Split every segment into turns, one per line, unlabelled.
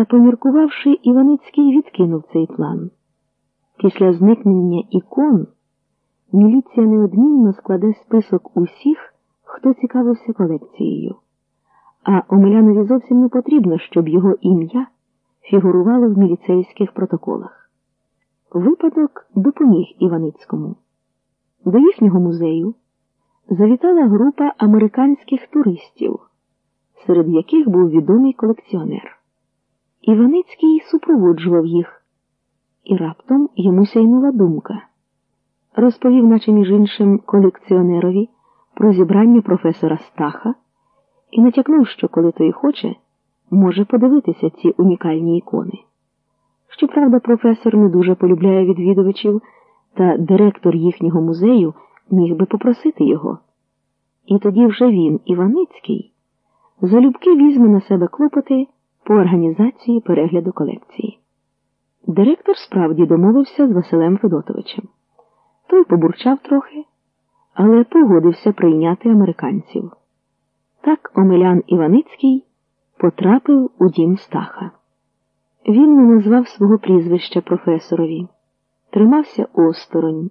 Та, поміркувавши, Іваницький відкинув цей план. Після зникнення ікон міліція неодмінно складе список усіх, хто цікавився колекцією, а Омелянові зовсім не потрібно, щоб його ім'я фігурувало в міліцейських протоколах. Випадок допоміг Іваницькому. До їхнього музею завітала група американських туристів, серед яких був відомий колекціонер. Іваницький супроводжував їх, і раптом йому сяйнула думка. Розповів, наче між іншим, колекціонерові про зібрання професора Стаха і натякнув, що коли той хоче, може подивитися ці унікальні ікони. Щоправда, професор не дуже полюбляє відвідувачів, та директор їхнього музею міг би попросити його. І тоді вже він, Іваницький, залюбки візьме на себе клопоти по організації перегляду колекції. Директор справді домовився з Василем Федотовичем. Той побурчав трохи, але погодився прийняти американців. Так Омелян Іваницький потрапив у дім Стаха. Він не назвав свого прізвища професорові, тримався осторонь.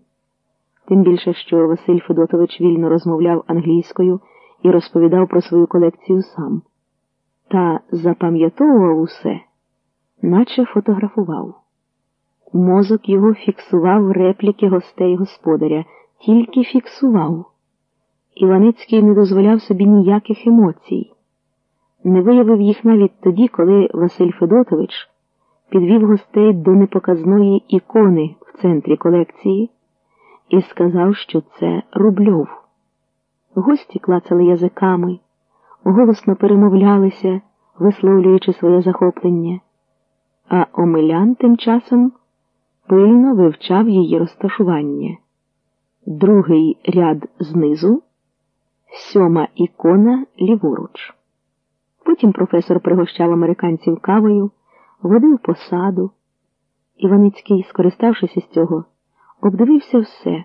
Тим більше, що Василь Федотович вільно розмовляв англійською і розповідав про свою колекцію сам, та запам'ятовував усе, наче фотографував. Мозок його фіксував репліки гостей господаря, тільки фіксував. Іваницький не дозволяв собі ніяких емоцій, не виявив їх навіть тоді, коли Василь Федотович підвів гостей до непоказної ікони в центрі колекції і сказав, що це Рубльов. Гості клацали язиками, голосно перемовлялися, висловлюючи своє захоплення, а Омелян тим часом пильно вивчав її розташування. Другий ряд знизу, сьома ікона ліворуч. Потім професор пригощав американців кавою, водив по саду. Іваницький, скориставшись із цього, обдивився все,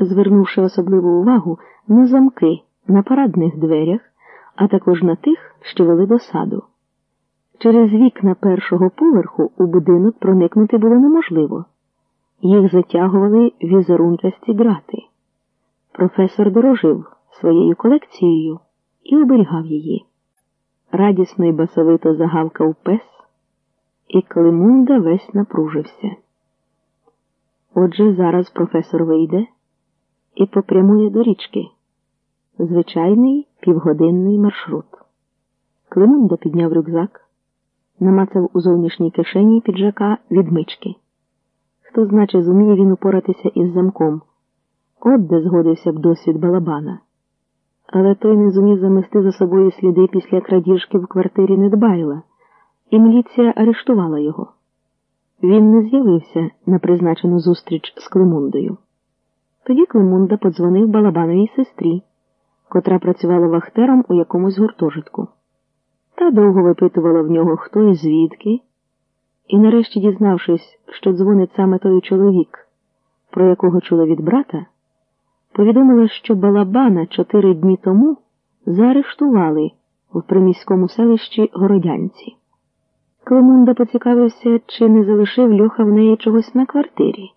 звернувши особливу увагу на замки на парадних дверях, а також на тих, що вели до саду. Через вікна першого поверху у будинок проникнути було неможливо. Їх затягували візерунчасті грати. Професор дорожив своєю колекцією і оберігав її. Радісно й басовито загавкав пес, і Климунда весь напружився. Отже, зараз професор вийде і попрямує до річки. Звичайний півгодинний маршрут. Климунда підняв рюкзак, намацав у зовнішній кишені піджака відмички. Хто значить, зуміє він упоратися із замком. От де згодився б досвід балабана. Але той не зумів замести за собою сліди після крадіжки в квартирі Недбайла, і міліція арештувала його. Він не з'явився на призначену зустріч з Климундою. Тоді Климунда подзвонив балабановій сестрі, котра працювала вахтером у якомусь гуртожитку. Та довго випитувала в нього, хто і звідки, і, нарешті, дізнавшись, що дзвонить саме той чоловік, про якого чула від брата, повідомила, що балабана чотири дні тому заарештували в приміському селищі Городянці. Климунда поцікавився, чи не залишив Льоха в неї чогось на квартирі.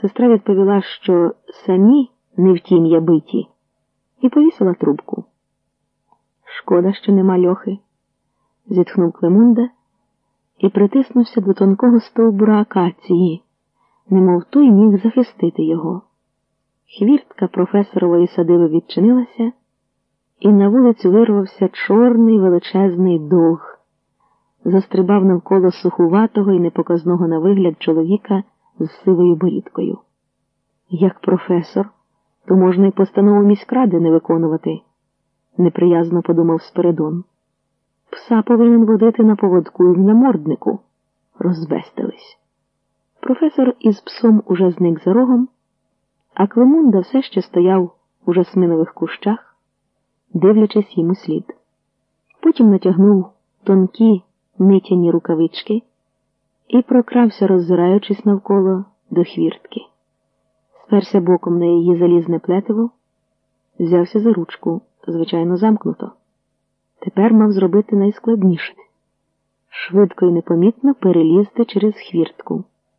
Сестра відповіла, що самі не втім'я биті, і повісила трубку. Шкода, що нема льохи, зітхнув Климунда і притиснувся до тонкого стовбура акації, немов той міг захистити його. Хвіртка професорової садиби відчинилася, і на вулицю вирвався чорний величезний дог, застрибав навколо сухуватого і непоказного на вигляд чоловіка з сивою борідкою. Як професор, то можна й постанову міськради не виконувати, неприязно подумав Спиридон. Пса повинен водити на поводку і в наморднику. Розбестились. Професор із псом уже зник за рогом, а Климунда все ще стояв у жасминових кущах, дивлячись йому слід. Потім натягнув тонкі нитяні рукавички і прокрався, роззираючись навколо до хвіртки. Сперся боком на її залізне плетиво, взявся за ручку, звичайно, замкнуто. Тепер мав зробити найскладніше швидко і непомітно перелізти через хвіртку.